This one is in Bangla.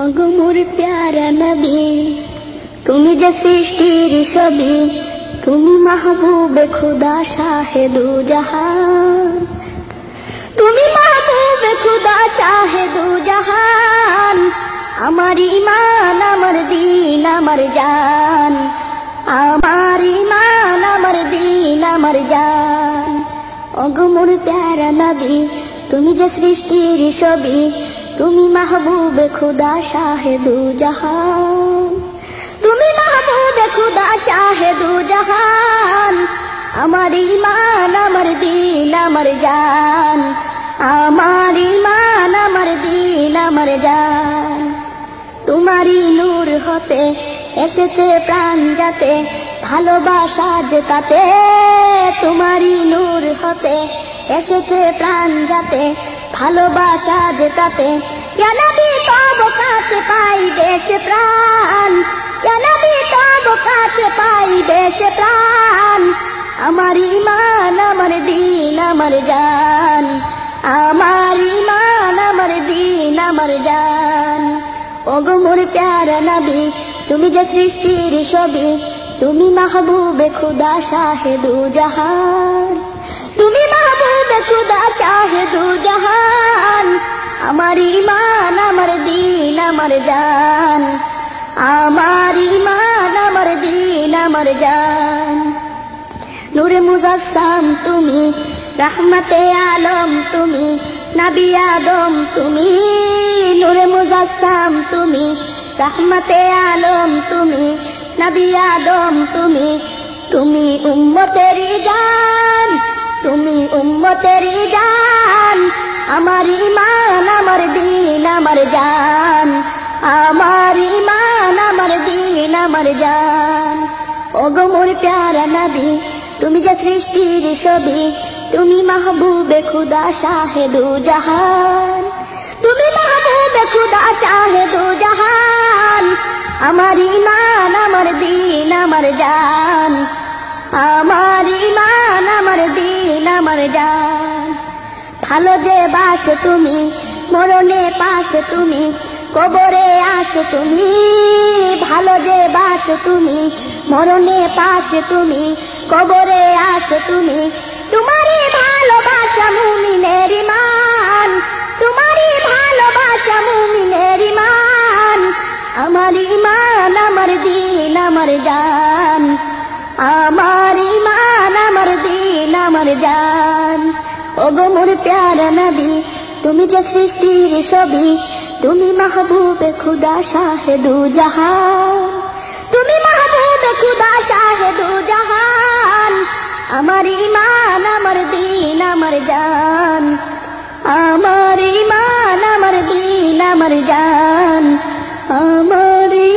অগমুর প্যারা নবী তুমি যে সৃষ্টির ছবি, তুমি মাহবুবে খুদা শাহেদু জাহান। তুমি মাহবুবে খুদা শাহেদু জাহান, আমার ইমান আমার দিন, আমার জান। আমার ইমান আমার দিন, আমার জান। অগমুর প্যারা নবী তুমি যে সৃষ্টির ছবি তুমি মাহবুবে খুদা শাহেদু জাহান। তুমি মাহবুবে খুদা শাহেদু জাহান। আমার ইমান আমার দিন, আমার জান। আমার ইমান আমার দিন, আমার জান। তোমারই নূর হতে এসেছে প্রাণ যাতে, ভালোবাসা যে তাতে তোমারই নূর হতে এসেছে প্রাণ যাতে, ভালোবাসা যে তাতে জ্ঞানাবি তব কাছে পাই বেশ প্রাণ। জ্ঞানাবি তব কাছে পাই বেশ প্রাণ। আমার ইমান, আমার দিন, আমার জান। আমার ইমান, আমার দিন, আমার জান। ওগো মোর প্যারা নবী, তুমি যে সৃষ্টির ছবি, তুমি মাহবুবে খুদা শাহেদু জাহান। তুমি মাহবুবে খুদা শাহেদু জাহান। আমার ইমান আমার দিন, আমার জান। আমার ইমান আমার দিন, আমার জান। নূরে মুজাসসাম, তুমি রহমতে আলম, তুমি নবী আদম, তুমি নূরে মুজাসসাম, তুমি রহমতে আলম, তুমি নবী আদম, তুমি তুমি উম্মতেরি জান আমার ইমান আমার দিন, আমার জান। আমার ইমান আমার দিন, আমার জান। ওগো মোর প্যারা নবী, তুমি যে সৃষ্টির ছবি, তুমি মাহবুবে খুদা শাহেদু জাহান। তুমি মাহবুবে খুদা শাহেদু জাহান। আমার ইমান আমার দিন, আমার জান। আমার ইমান আমার দিন, আমার জান। ভালো যে বাস তুমি, মরণে পাশ তুমি, কবরে আসো তুমি। ভালো যে বাস তুমি, মরণে পাশ তুমি, কবরে আসো তুমি। তোমারই ভালোবাসা মুমিনের ইমান, তোমারই ভালোবাসা মুমিনের ইমান। আমার ইমান, আমার দিন, আমার জান। আমার ইমান, আমার দিন, আমার জান। ওগো মোর প্যারা নবী, তুমি যে সৃষ্টির ছবি, তুমি মাহবুবে খুদা শাহেদু জাহান। তুমি মাহবুবে খুদা শাহেদু জাহান। আমার ইমান আমার দিন, আমার জান। আমার ইমান আমার দিন, আমার জান। আমার